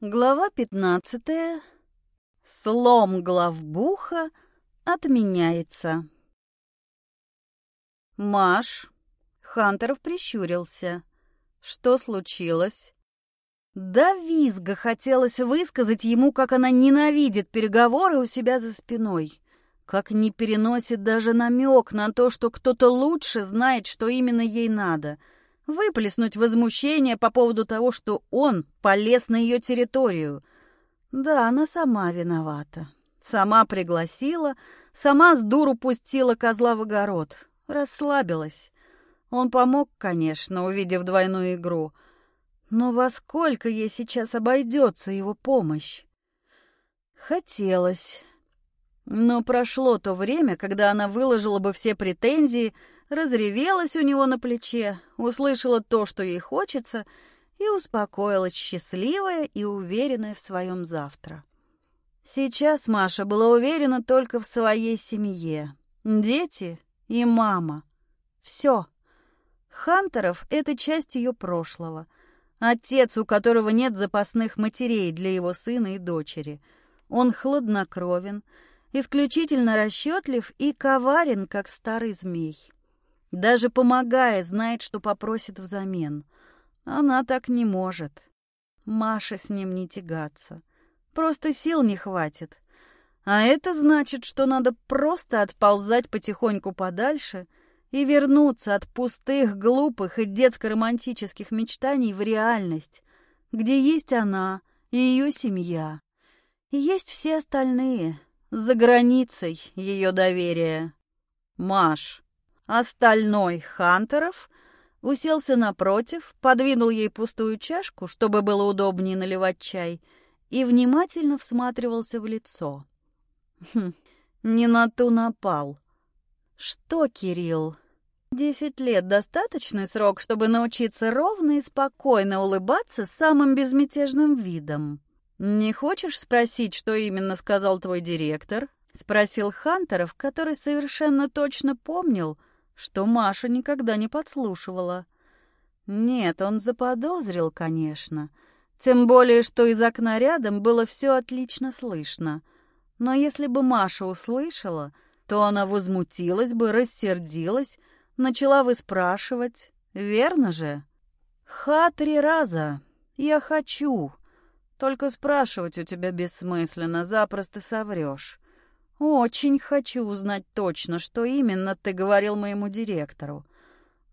Глава пятнадцатая. Слом главбуха отменяется. Маш. Хантеров прищурился. Что случилось? Да визга хотелось высказать ему, как она ненавидит переговоры у себя за спиной. Как не переносит даже намек на то, что кто-то лучше знает, что именно ей надо — выплеснуть возмущение по поводу того, что он полез на ее территорию. Да, она сама виновата. Сама пригласила, сама с дуру пустила козла в огород. Расслабилась. Он помог, конечно, увидев двойную игру. Но во сколько ей сейчас обойдется его помощь? Хотелось. Но прошло то время, когда она выложила бы все претензии, разревелась у него на плече, услышала то, что ей хочется, и успокоилась счастливая и уверенная в своем завтра. Сейчас Маша была уверена только в своей семье. Дети и мама. Все. Хантеров — это часть ее прошлого. Отец, у которого нет запасных матерей для его сына и дочери. Он хладнокровен, исключительно расчетлив и коварен, как старый змей. Даже помогая, знает, что попросит взамен. Она так не может. Маша с ним не тягаться. Просто сил не хватит. А это значит, что надо просто отползать потихоньку подальше и вернуться от пустых, глупых и детско-романтических мечтаний в реальность, где есть она и ее семья. И есть все остальные, за границей ее доверия. Маш, Остальной Хантеров уселся напротив, подвинул ей пустую чашку, чтобы было удобнее наливать чай, и внимательно всматривался в лицо. Хм, не на ту напал. Что, Кирилл? Десять лет — достаточный срок, чтобы научиться ровно и спокойно улыбаться самым безмятежным видом. «Не хочешь спросить, что именно сказал твой директор?» — спросил Хантеров, который совершенно точно помнил, что Маша никогда не подслушивала. Нет, он заподозрил, конечно. Тем более, что из окна рядом было все отлично слышно. Но если бы Маша услышала, то она возмутилась бы, рассердилась, начала выспрашивать. Верно же? Ха три раза. Я хочу. Только спрашивать у тебя бессмысленно, запросто соврешь. «Очень хочу узнать точно, что именно ты говорил моему директору.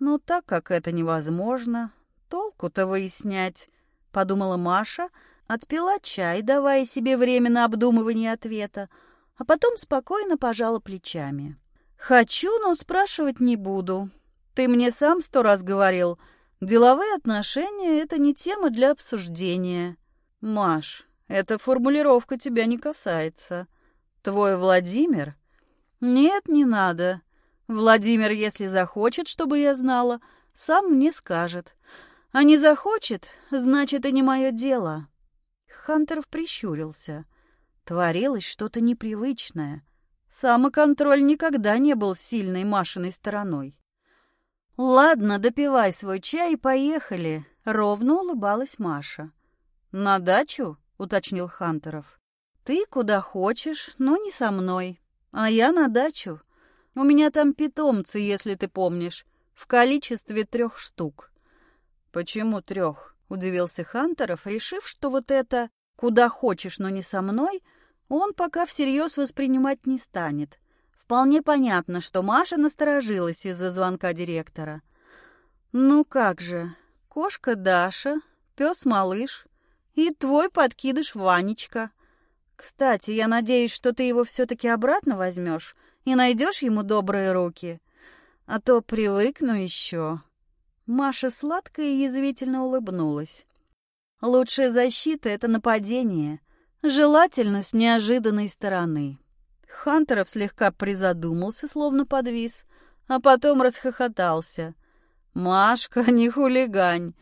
Но так как это невозможно, толку-то выяснять», — подумала Маша, отпила чай, давая себе время на обдумывание ответа, а потом спокойно пожала плечами. «Хочу, но спрашивать не буду. Ты мне сам сто раз говорил, деловые отношения — это не тема для обсуждения. Маш, эта формулировка тебя не касается». Твой Владимир? Нет, не надо. Владимир, если захочет, чтобы я знала, сам мне скажет. А не захочет, значит, и не мое дело. Хантеров прищурился. Творилось что-то непривычное. Самоконтроль никогда не был сильной Машиной стороной. «Ладно, допивай свой чай и поехали», — ровно улыбалась Маша. «На дачу?» — уточнил Хантеров. Ты куда хочешь, но не со мной. А я на дачу. У меня там питомцы, если ты помнишь, в количестве трех штук. Почему трех? Удивился Хантеров, решив, что вот это «куда хочешь, но не со мной» он пока всерьез воспринимать не станет. Вполне понятно, что Маша насторожилась из-за звонка директора. «Ну как же, кошка Даша, пес-малыш и твой подкидыш Ванечка», кстати, я надеюсь, что ты его все-таки обратно возьмешь и найдешь ему добрые руки. А то привыкну еще. Маша сладко и язвительно улыбнулась. Лучшая защита — это нападение, желательно с неожиданной стороны. Хантеров слегка призадумался, словно подвис, а потом расхохотался. «Машка, не хулигань.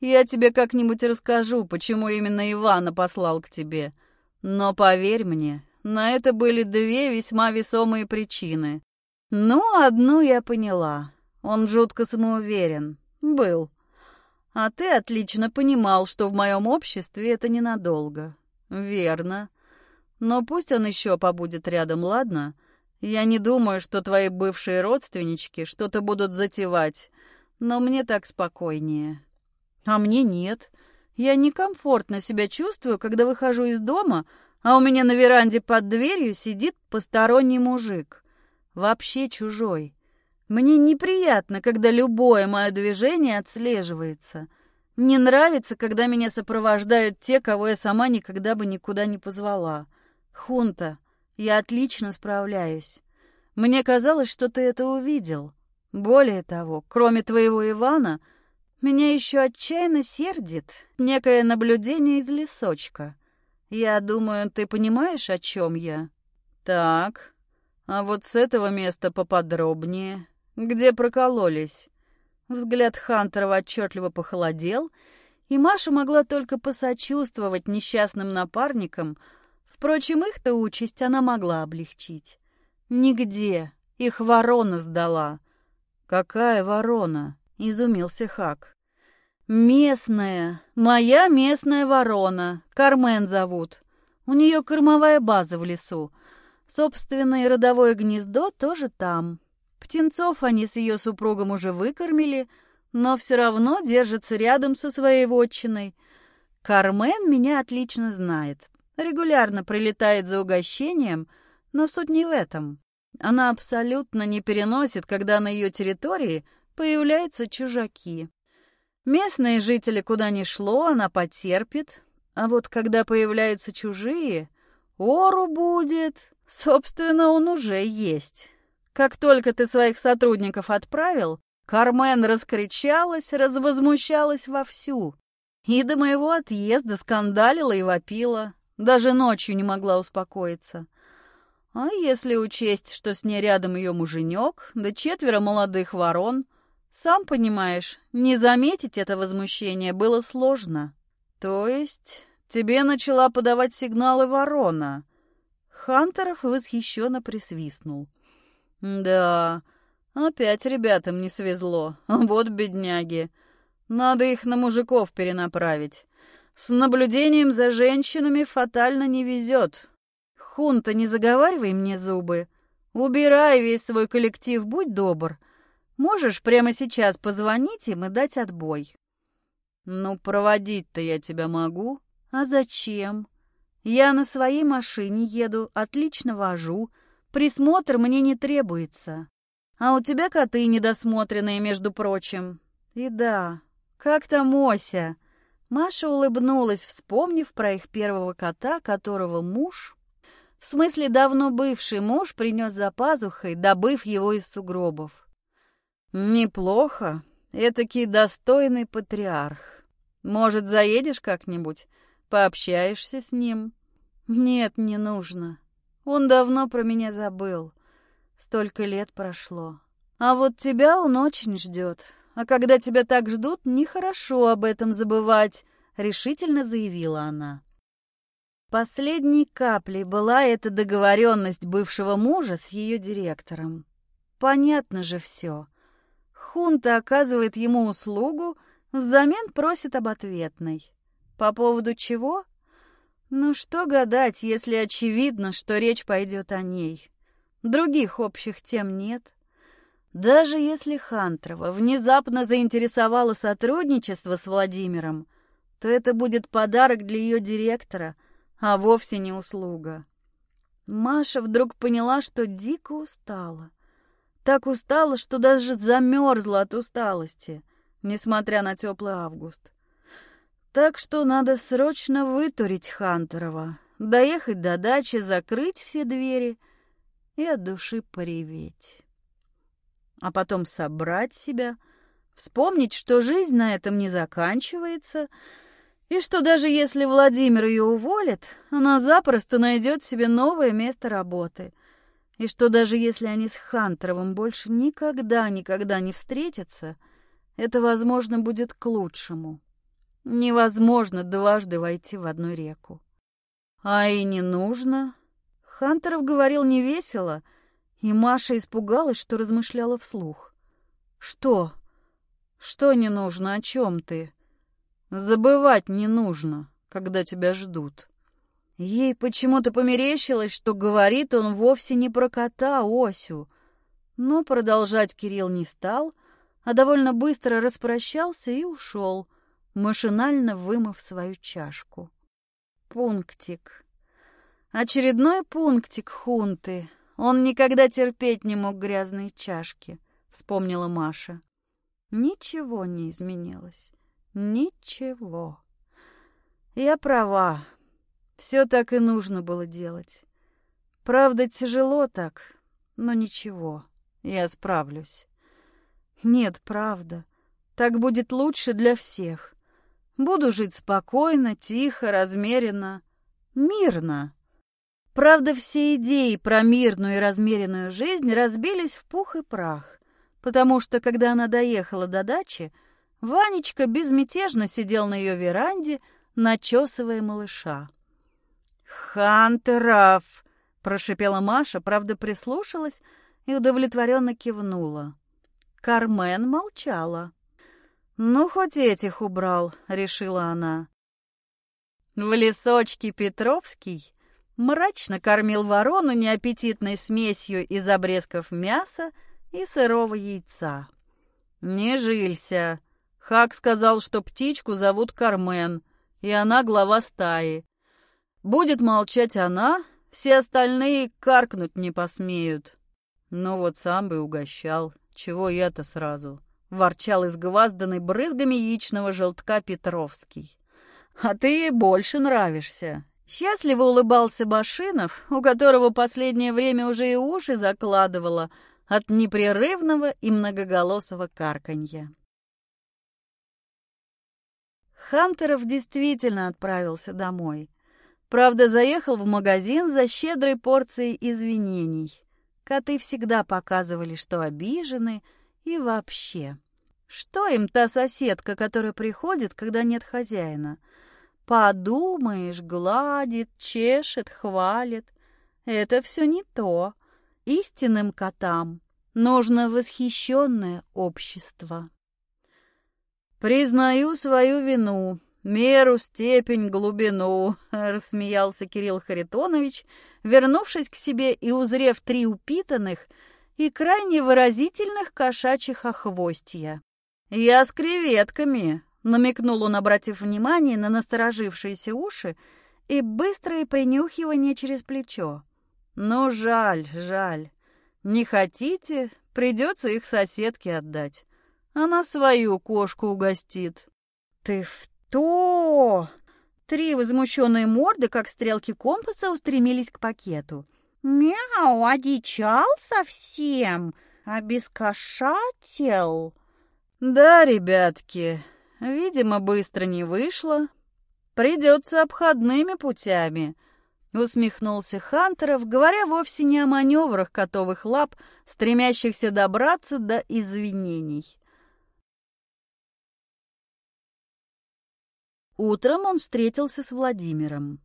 Я тебе как-нибудь расскажу, почему именно Ивана послал к тебе. Но поверь мне, на это были две весьма весомые причины. Ну, одну я поняла. Он жутко самоуверен. Был. А ты отлично понимал, что в моем обществе это ненадолго. Верно. Но пусть он еще побудет рядом, ладно? Я не думаю, что твои бывшие родственнички что-то будут затевать, но мне так спокойнее. А мне нет. Я некомфортно себя чувствую, когда выхожу из дома, а у меня на веранде под дверью сидит посторонний мужик. Вообще чужой. Мне неприятно, когда любое мое движение отслеживается. Не нравится, когда меня сопровождают те, кого я сама никогда бы никуда не позвала. Хунта, я отлично справляюсь. Мне казалось, что ты это увидел. Более того, кроме твоего Ивана, меня еще отчаянно сердит некое наблюдение из лесочка. Я думаю, ты понимаешь, о чем я? Так, а вот с этого места поподробнее. Где прокололись? Взгляд Хантерова отчетливо похолодел, и Маша могла только посочувствовать несчастным напарникам. Впрочем, их-то участь она могла облегчить. Нигде. Их ворона сдала. «Какая ворона?» — изумился Хак. «Местная. Моя местная ворона. Кармен зовут. У нее кормовая база в лесу. Собственное родовое гнездо тоже там. Птенцов они с ее супругом уже выкормили, но все равно держатся рядом со своей вотчиной. Кармен меня отлично знает. Регулярно прилетает за угощением, но суть не в этом. Она абсолютно не переносит, когда на ее территории появляются чужаки. Местные жители куда ни шло, она потерпит, а вот когда появляются чужие, ору будет. Собственно, он уже есть. Как только ты своих сотрудников отправил, Кармен раскричалась, развозмущалась вовсю. И до моего отъезда скандалила и вопила. Даже ночью не могла успокоиться. А если учесть, что с ней рядом ее муженек, да четверо молодых ворон, сам понимаешь, не заметить это возмущение было сложно. То есть тебе начала подавать сигналы ворона. Хантеров восхищенно присвистнул. Да, опять ребятам не свезло. Вот бедняги. Надо их на мужиков перенаправить. С наблюдением за женщинами фатально не везет. Хунта, не заговаривай мне зубы. Убирай весь свой коллектив, будь добр. Можешь прямо сейчас позвонить им и дать отбой. Ну, проводить-то я тебя могу. А зачем? Я на своей машине еду, отлично вожу, Присмотр мне не требуется. А у тебя коты недосмотренные, между прочим. И да, как там Ося? Маша улыбнулась, вспомнив про их первого кота, которого муж... В смысле, давно бывший муж принес за пазухой, добыв его из сугробов. Неплохо. Этакий достойный патриарх. Может, заедешь как-нибудь? Пообщаешься с ним? Нет, не нужно. Он давно про меня забыл. Столько лет прошло. А вот тебя он очень ждет. А когда тебя так ждут, нехорошо об этом забывать, решительно заявила она. Последней каплей была эта договоренность бывшего мужа с ее директором. Понятно же все. Хунта оказывает ему услугу, взамен просит об ответной. По поводу чего? Ну что гадать, если очевидно, что речь пойдет о ней. Других общих тем нет. Даже если Хантрова внезапно заинтересовало сотрудничество с Владимиром, то это будет подарок для ее директора, а вовсе не услуга. Маша вдруг поняла, что дико устала. Так устала, что даже замерзла от усталости, несмотря на теплый август. Так что надо срочно вытурить Хантерова, доехать до дачи, закрыть все двери и от души пореветь. А потом собрать себя, вспомнить, что жизнь на этом не заканчивается, и что даже если Владимир ее уволит, она запросто найдет себе новое место работы, и что даже если они с Хантеровым больше никогда-никогда не встретятся, это, возможно, будет к лучшему. Невозможно дважды войти в одну реку. А и не нужно. Хантеров говорил невесело, и Маша испугалась, что размышляла вслух. «Что? Что не нужно? О чем ты?» Забывать не нужно, когда тебя ждут. Ей почему-то померещилось, что говорит он вовсе не про кота Осю. Но продолжать Кирилл не стал, а довольно быстро распрощался и ушел, машинально вымыв свою чашку. Пунктик. Очередной пунктик хунты. Он никогда терпеть не мог грязные чашки, вспомнила Маша. Ничего не изменилось. Ничего. Я права. Все так и нужно было делать. Правда, тяжело так, но ничего, я справлюсь. Нет, правда. Так будет лучше для всех. Буду жить спокойно, тихо, размеренно, мирно. Правда, все идеи про мирную и размеренную жизнь разбились в пух и прах, потому что, когда она доехала до дачи, Ванечка безмятежно сидел на ее веранде, начесывая малыша. «Хантеров!» — прошипела Маша, правда, прислушалась и удовлетворенно кивнула. Кармен молчала. «Ну, хоть этих убрал», — решила она. В лесочке Петровский мрачно кормил ворону неаппетитной смесью из обрезков мяса и сырого яйца. «Не жилься. Хак сказал, что птичку зовут Кармен, и она глава стаи. Будет молчать она, все остальные каркнуть не посмеют. Ну вот сам бы угощал. Чего я-то сразу? Ворчал изгвазданный брызгами яичного желтка Петровский. А ты больше нравишься. Счастливо улыбался Башинов, у которого последнее время уже и уши закладывало от непрерывного и многоголосого карканья. Хантеров действительно отправился домой. Правда, заехал в магазин за щедрой порцией извинений. Коты всегда показывали, что обижены, и вообще. Что им та соседка, которая приходит, когда нет хозяина? Подумаешь, гладит, чешет, хвалит. Это все не то. Истинным котам нужно восхищенное общество. «Признаю свою вину», «Меру, степень, глубину», — рассмеялся Кирилл Харитонович, вернувшись к себе и узрев три упитанных и крайне выразительных кошачьих охвостья. «Я с креветками», — намекнул он, обратив внимание на насторожившиеся уши и быстрое принюхивание через плечо. «Ну, жаль, жаль. Не хотите, придется их соседке отдать. Она свою кошку угостит». «Ты в «Что?» Три возмущенные морды, как стрелки компаса, устремились к пакету. «Мяу, одичал совсем? Обескошател?» «Да, ребятки, видимо, быстро не вышло. Придется обходными путями», — усмехнулся Хантеров, говоря вовсе не о маневрах котовых лап, стремящихся добраться до извинений. Утром он встретился с Владимиром.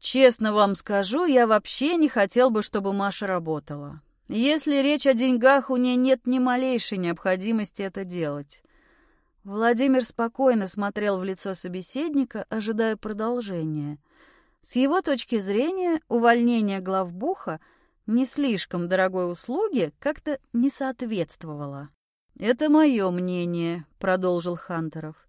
«Честно вам скажу, я вообще не хотел бы, чтобы Маша работала. Если речь о деньгах, у нее нет ни малейшей необходимости это делать». Владимир спокойно смотрел в лицо собеседника, ожидая продолжения. С его точки зрения, увольнение главбуха не слишком дорогой услуги как-то не соответствовало. «Это мое мнение», — продолжил Хантеров.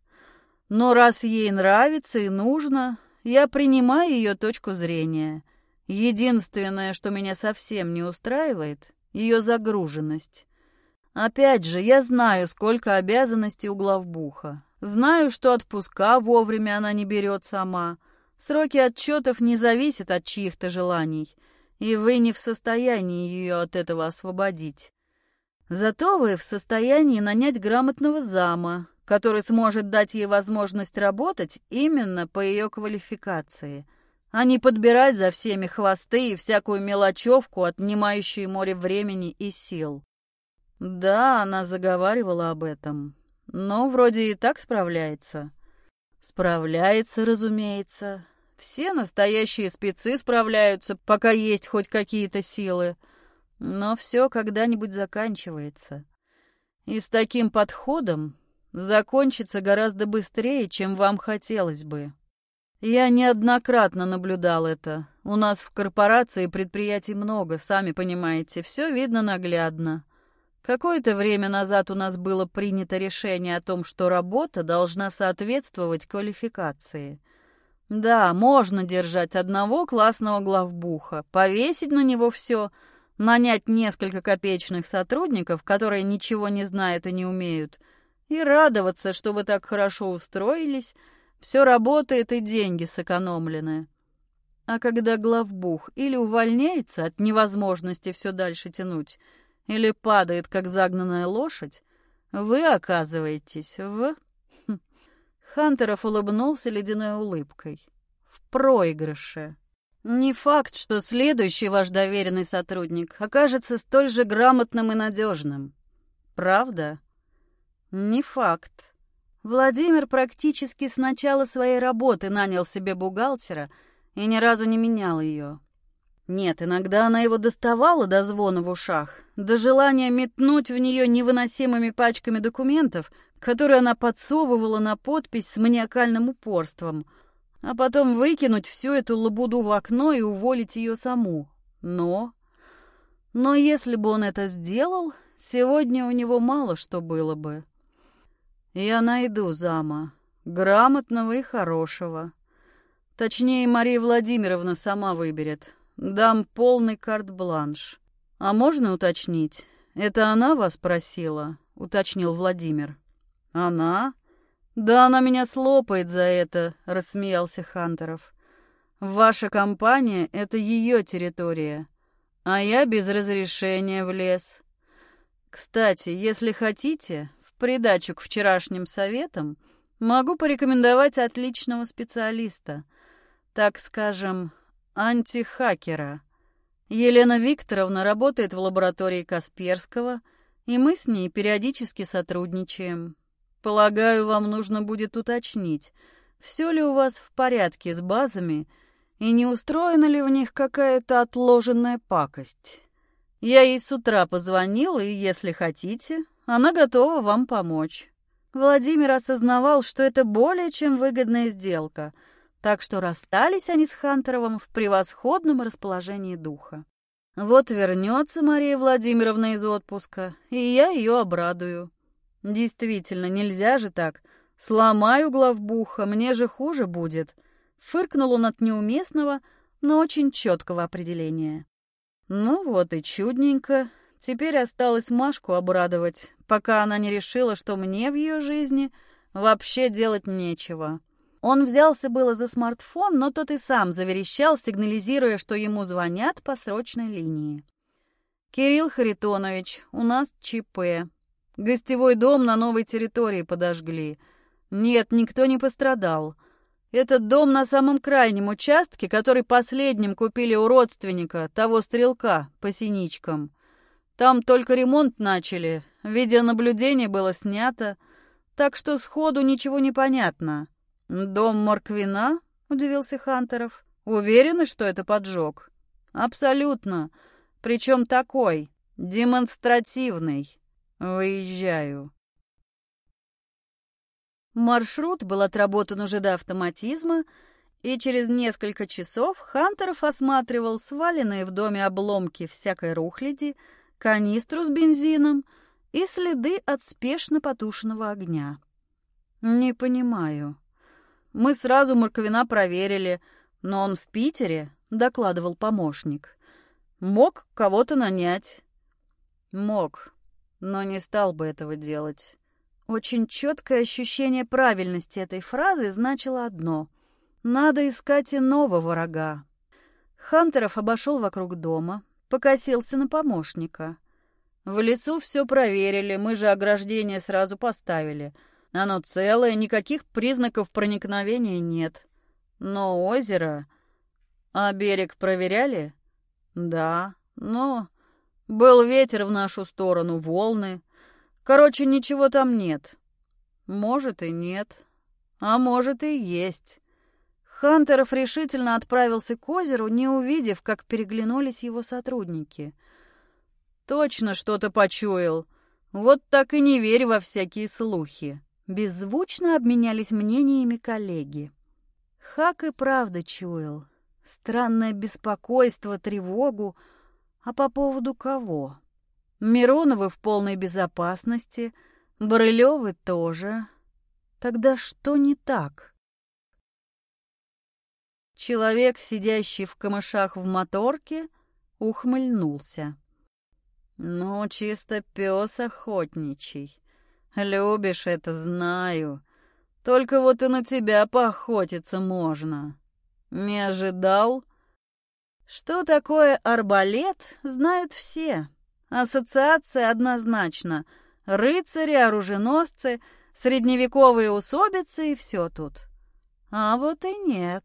Но раз ей нравится и нужно, я принимаю ее точку зрения. Единственное, что меня совсем не устраивает, ее загруженность. Опять же, я знаю, сколько обязанностей у главбуха. Знаю, что отпуска вовремя она не берет сама. Сроки отчетов не зависят от чьих-то желаний, и вы не в состоянии ее от этого освободить. Зато вы в состоянии нанять грамотного зама, который сможет дать ей возможность работать именно по ее квалификации, а не подбирать за всеми хвосты и всякую мелочевку, отнимающую море времени и сил. Да, она заговаривала об этом, но вроде и так справляется. Справляется, разумеется. Все настоящие спецы справляются, пока есть хоть какие-то силы. Но все когда-нибудь заканчивается. И с таким подходом закончится гораздо быстрее, чем вам хотелось бы. Я неоднократно наблюдал это. У нас в корпорации предприятий много, сами понимаете, все видно наглядно. Какое-то время назад у нас было принято решение о том, что работа должна соответствовать квалификации. Да, можно держать одного классного главбуха, повесить на него все, нанять несколько копеечных сотрудников, которые ничего не знают и не умеют, и радоваться, что вы так хорошо устроились, все работает и деньги сэкономлены. А когда главбух или увольняется от невозможности все дальше тянуть, или падает, как загнанная лошадь, вы оказываетесь в... Хм. Хантеров улыбнулся ледяной улыбкой. В проигрыше. Не факт, что следующий ваш доверенный сотрудник окажется столь же грамотным и надежным. Правда? Не факт. Владимир практически с начала своей работы нанял себе бухгалтера и ни разу не менял ее. Нет, иногда она его доставала до звона в ушах, до желания метнуть в нее невыносимыми пачками документов, которые она подсовывала на подпись с маниакальным упорством, а потом выкинуть всю эту лабуду в окно и уволить ее саму. Но... Но если бы он это сделал, сегодня у него мало что было бы. Я найду зама, грамотного и хорошего. Точнее, Мария Владимировна сама выберет. Дам полный карт-бланш. А можно уточнить? Это она вас просила? Уточнил Владимир. Она? Да она меня слопает за это, рассмеялся Хантеров. Ваша компания — это ее территория, а я без разрешения влез. Кстати, если хотите, придачу к вчерашним советам могу порекомендовать отличного специалиста, так скажем, антихакера. Елена Викторовна работает в лаборатории Касперского, и мы с ней периодически сотрудничаем. Полагаю, вам нужно будет уточнить, все ли у вас в порядке с базами и не устроена ли в них какая-то отложенная пакость. Я ей с утра позвонила, и, если хотите, она готова вам помочь. Владимир осознавал, что это более чем выгодная сделка, так что расстались они с Хантеровым в превосходном расположении духа. Вот вернется Мария Владимировна из отпуска, и я ее обрадую. Действительно, нельзя же так. Сломаю главбуха, мне же хуже будет. Фыркнул он от неуместного, но очень четкого определения. Ну вот и чудненько. Теперь осталось Машку обрадовать, пока она не решила, что мне в ее жизни вообще делать нечего. Он взялся было за смартфон, но тот и сам заверещал, сигнализируя, что ему звонят по срочной линии. «Кирилл Харитонович, у нас ЧП. Гостевой дом на новой территории подожгли. Нет, никто не пострадал. Этот дом на самом крайнем участке, который последним купили у родственника, того стрелка, по синичкам. Там только ремонт начали, видеонаблюдение было снято, так что сходу ничего не понятно. «Дом Морквина?» — удивился Хантеров. «Уверены, что это поджог?» «Абсолютно. Причем такой, демонстративный. Выезжаю». Маршрут был отработан уже до автоматизма, и через несколько часов Хантеров осматривал сваленные в доме обломки всякой рухляди, канистру с бензином и следы от спешно потушенного огня. «Не понимаю. Мы сразу Марковина проверили, но он в Питере», — докладывал помощник. «Мог кого-то нанять». «Мог, но не стал бы этого делать». Очень четкое ощущение правильности этой фразы значило одно — надо искать иного врага. Хантеров обошел вокруг дома, покосился на помощника. В лесу все проверили, мы же ограждение сразу поставили. Оно целое, никаких признаков проникновения нет. Но озеро... А берег проверяли? Да, но... Был ветер в нашу сторону, волны. Короче, ничего там нет. Может и нет, а может и есть. Хантеров решительно отправился к озеру, не увидев, как переглянулись его сотрудники. «Точно что-то почуял. Вот так и не верь во всякие слухи. Беззвучно обменялись мнениями коллеги. Хак и правда чуял. Странное беспокойство, тревогу. А по поводу кого? Мироновы в полной безопасности, Барылёвы тоже. Тогда что не так? Человек, сидящий в камышах в моторке, ухмыльнулся. «Ну, чисто пес охотничий. Любишь это, знаю. Только вот и на тебя поохотиться можно. Не ожидал?» Что такое арбалет, знают все. Ассоциация однозначно. Рыцари, оруженосцы, средневековые усобицы и все тут. А вот и нет.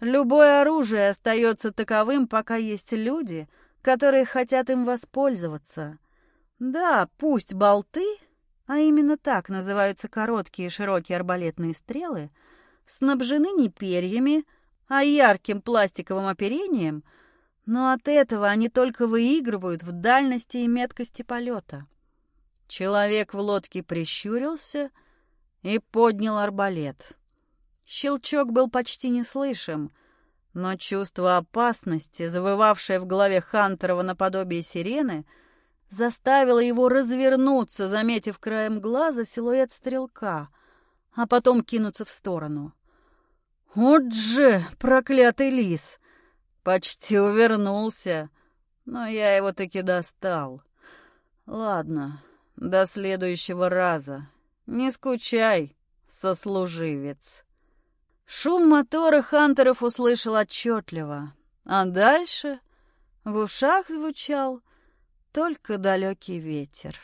Любое оружие остается таковым, пока есть люди, которые хотят им воспользоваться. Да, пусть болты, а именно так называются короткие и широкие арбалетные стрелы, снабжены не перьями, а ярким пластиковым оперением, но от этого они только выигрывают в дальности и меткости полета. Человек в лодке прищурился и поднял арбалет. Щелчок был почти неслышим, но чувство опасности, завывавшее в голове Хантерова наподобие сирены, заставило его развернуться, заметив краем глаза силуэт стрелка, а потом кинуться в сторону. «Вот же, проклятый лис! Почти увернулся, но я его таки достал. Ладно, до следующего раза. Не скучай, сослуживец». Шум мотора Хантеров услышал отчетливо, а дальше в ушах звучал только далекий ветер.